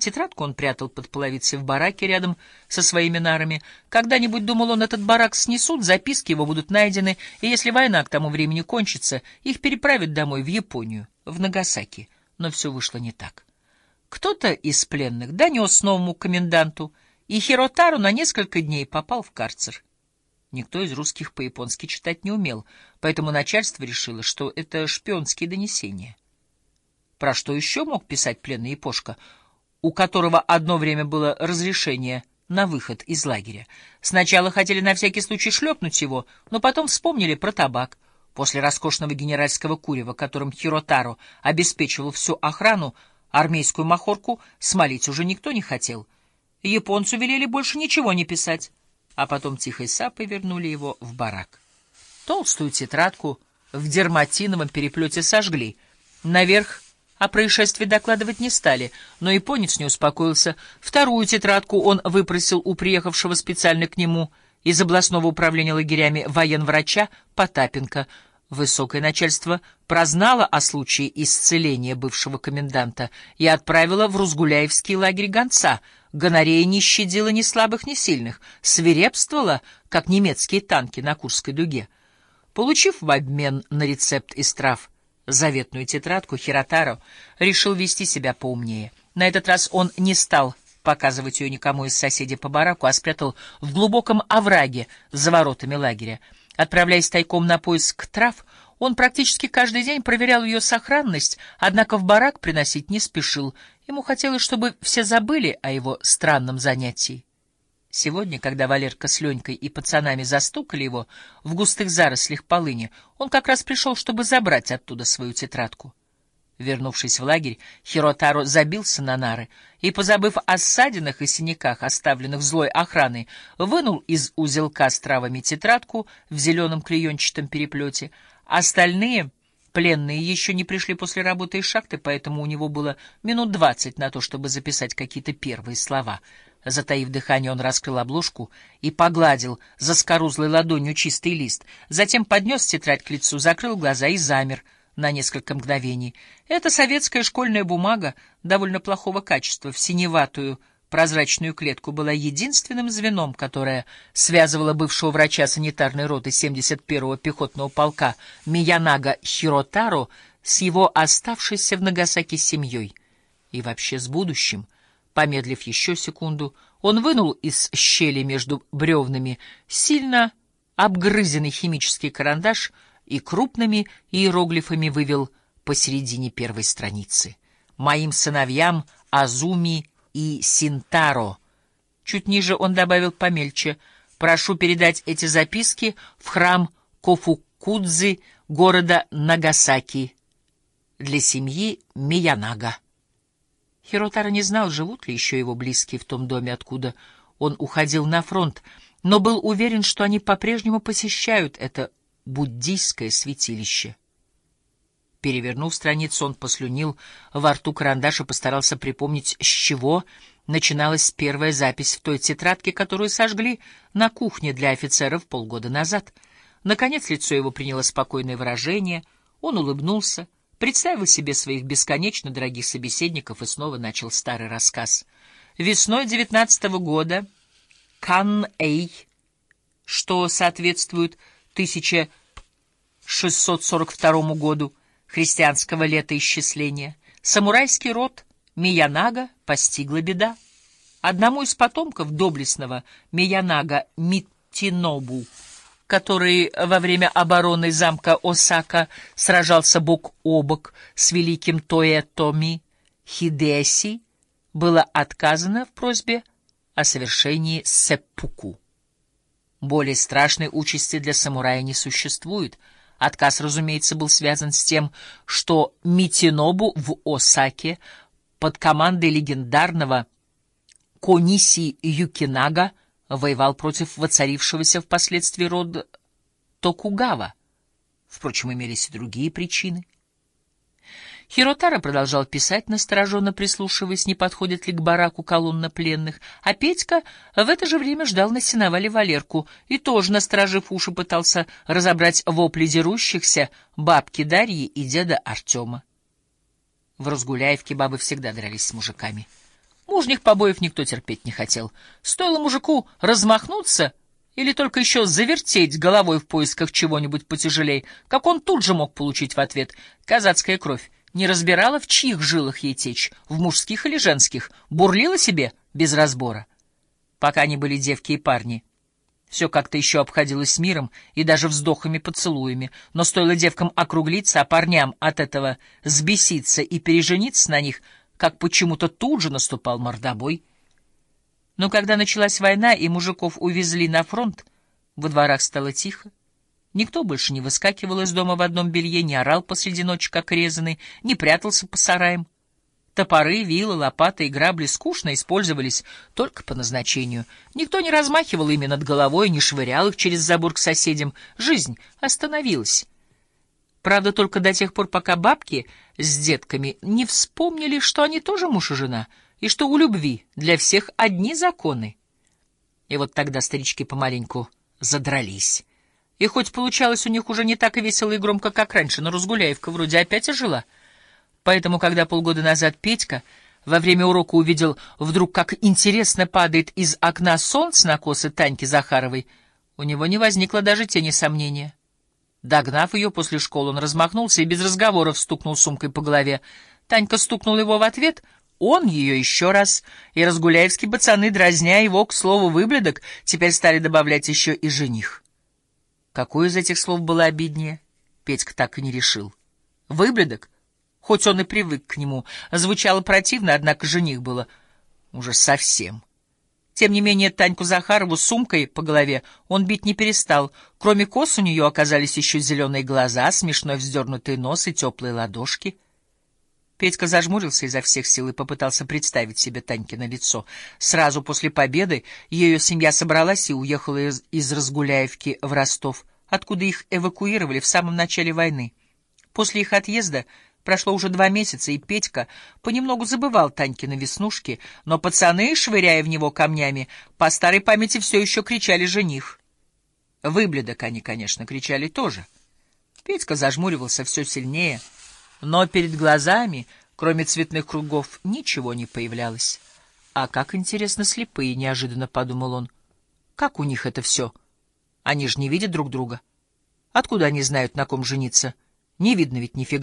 Тетрадку он прятал под половицей в бараке рядом со своими нарами. Когда-нибудь, думал он, этот барак снесут, записки его будут найдены, и если война к тому времени кончится, их переправят домой, в Японию, в Нагасаки. Но все вышло не так. Кто-то из пленных донес новому коменданту, и Хиротару на несколько дней попал в карцер. Никто из русских по-японски читать не умел, поэтому начальство решило, что это шпионские донесения. Про что еще мог писать пленный Япошка — у которого одно время было разрешение на выход из лагеря. Сначала хотели на всякий случай шлепнуть его, но потом вспомнили про табак. После роскошного генеральского курева, которым Хиротаро обеспечивал всю охрану, армейскую махорку смолить уже никто не хотел. Японцу велели больше ничего не писать, а потом тихой сапой вернули его в барак. Толстую тетрадку в дерматиновом переплете сожгли. Наверх о происшествии докладывать не стали, но японец не успокоился. Вторую тетрадку он выпросил у приехавшего специально к нему из областного управления лагерями военврача Потапенко. Высокое начальство прознало о случае исцеления бывшего коменданта и отправило в Рузгуляевский лагерь гонца. Гонорея не щадила ни слабых, ни сильных, свирепствовала, как немецкие танки на Курской дуге. Получив в обмен на рецепт из трав заветную тетрадку, Хиротаро решил вести себя поумнее. На этот раз он не стал показывать ее никому из соседей по бараку, а спрятал в глубоком овраге за воротами лагеря. Отправляясь тайком на поиск трав, он практически каждый день проверял ее сохранность, однако в барак приносить не спешил. Ему хотелось, чтобы все забыли о его странном занятии. Сегодня, когда Валерка с Ленькой и пацанами застукали его в густых зарослях полыни, он как раз пришел, чтобы забрать оттуда свою тетрадку. Вернувшись в лагерь, Хиротаро забился на нары и, позабыв о ссадинах и синяках, оставленных злой охраной, вынул из узелка с травами тетрадку в зеленом клеенчатом переплете. Остальные пленные еще не пришли после работы из шахты, поэтому у него было минут двадцать на то, чтобы записать какие-то первые слова — Затаив дыхание, он раскрыл обложку и погладил за скорузлой ладонью чистый лист. Затем поднес тетрадь к лицу, закрыл глаза и замер на несколько мгновений. Это советская школьная бумага довольно плохого качества, в синеватую прозрачную клетку была единственным звеном, которое связывало бывшего врача санитарной роты 71-го пехотного полка Миянага Хиротаро с его оставшейся в Нагасаки семьей и вообще с будущим — Помедлив еще секунду, он вынул из щели между бревнами сильно обгрызенный химический карандаш и крупными иероглифами вывел посередине первой страницы. «Моим сыновьям Азуми и Синтаро». Чуть ниже он добавил помельче «Прошу передать эти записки в храм Кофукудзи города Нагасаки для семьи Миянага». Хиротара не знал, живут ли еще его близкие в том доме, откуда он уходил на фронт, но был уверен, что они по-прежнему посещают это буддийское святилище. Перевернув страницу, он послюнил во рту карандаш и постарался припомнить, с чего начиналась первая запись в той тетрадке, которую сожгли на кухне для офицеров полгода назад. Наконец лицо его приняло спокойное выражение, он улыбнулся — представил себе своих бесконечно дорогих собеседников и снова начал старый рассказ. Весной девятнадцатого года Кан-Эй, что соответствует 1642 году христианского летоисчисления, самурайский род Миянага постигла беда. Одному из потомков доблестного Миянага Митинобу который во время обороны замка Осака сражался бок о бок с великим Тоэтоми Хидеси, было отказано в просьбе о совершении сеппуку. Более страшной участи для самурая не существует. Отказ, разумеется, был связан с тем, что Митинобу в Осаке под командой легендарного Кониси Юкинага воевал против воцарившегося впоследствии рода Токугава. Впрочем, имелись и другие причины. Хиротара продолжал писать, настороженно прислушиваясь, не подходит ли к бараку колонна пленных, а Петька в это же время ждал на сеновале Валерку и тоже, насторожив уши, пытался разобрать вопли дерущихся бабки Дарьи и деда Артема. В Разгуляевке бабы всегда дрались с мужиками. Мужних побоев никто терпеть не хотел. Стоило мужику размахнуться или только еще завертеть головой в поисках чего-нибудь потяжелей, как он тут же мог получить в ответ казацкая кровь. Не разбирала, в чьих жилах ей течь, в мужских или женских, бурлила себе без разбора. Пока они были девки и парни. Все как-то еще обходилось миром и даже вздохами-поцелуями, но стоило девкам округлиться, а парням от этого сбеситься и пережениться на них — как почему-то тут же наступал мордобой. Но когда началась война и мужиков увезли на фронт, во дворах стало тихо. Никто больше не выскакивал из дома в одном белье, не орал посреди ночи, как резанный, не прятался по сараям. Топоры, вилы, лопаты и грабли скучно использовались только по назначению. Никто не размахивал ими над головой, не швырял их через забор к соседям. Жизнь остановилась. Правда, только до тех пор, пока бабки с детками не вспомнили, что они тоже муж и жена, и что у любви для всех одни законы. И вот тогда старички помаленьку задрались. И хоть получалось у них уже не так весело и громко, как раньше, но Разгуляевка вроде опять ожила. Поэтому, когда полгода назад Петька во время урока увидел вдруг, как интересно падает из окна солнце на косы Таньки Захаровой, у него не возникло даже тени сомнения — Догнав ее после школы, он размахнулся и без разговоров стукнул сумкой по голове. Танька стукнула его в ответ, он ее еще раз, и разгуляевские пацаны, дразня его, к слову, выблядок, теперь стали добавлять еще и жених. Какое из этих слов было обиднее, Петька так и не решил. Выблядок, хоть он и привык к нему, звучало противно, однако жених было уже совсем. Тем не менее, Таньку Захарову сумкой по голове он бить не перестал. Кроме кос у нее оказались еще зеленые глаза, смешной вздернутый нос и теплые ладошки. Петька зажмурился изо всех сил и попытался представить себе Танькино лицо. Сразу после победы ее семья собралась и уехала из, из Разгуляевки в Ростов, откуда их эвакуировали в самом начале войны. После их отъезда Прошло уже два месяца, и Петька понемногу забывал Танькины веснушки, но пацаны, швыряя в него камнями, по старой памяти все еще кричали «жених». Выблядок они, конечно, кричали тоже. Петька зажмуривался все сильнее, но перед глазами, кроме цветных кругов, ничего не появлялось. «А как интересно слепые!» — неожиданно подумал он. «Как у них это все? Они же не видят друг друга. Откуда они знают, на ком жениться? Не видно ведь нифига.